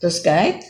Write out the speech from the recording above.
this guide?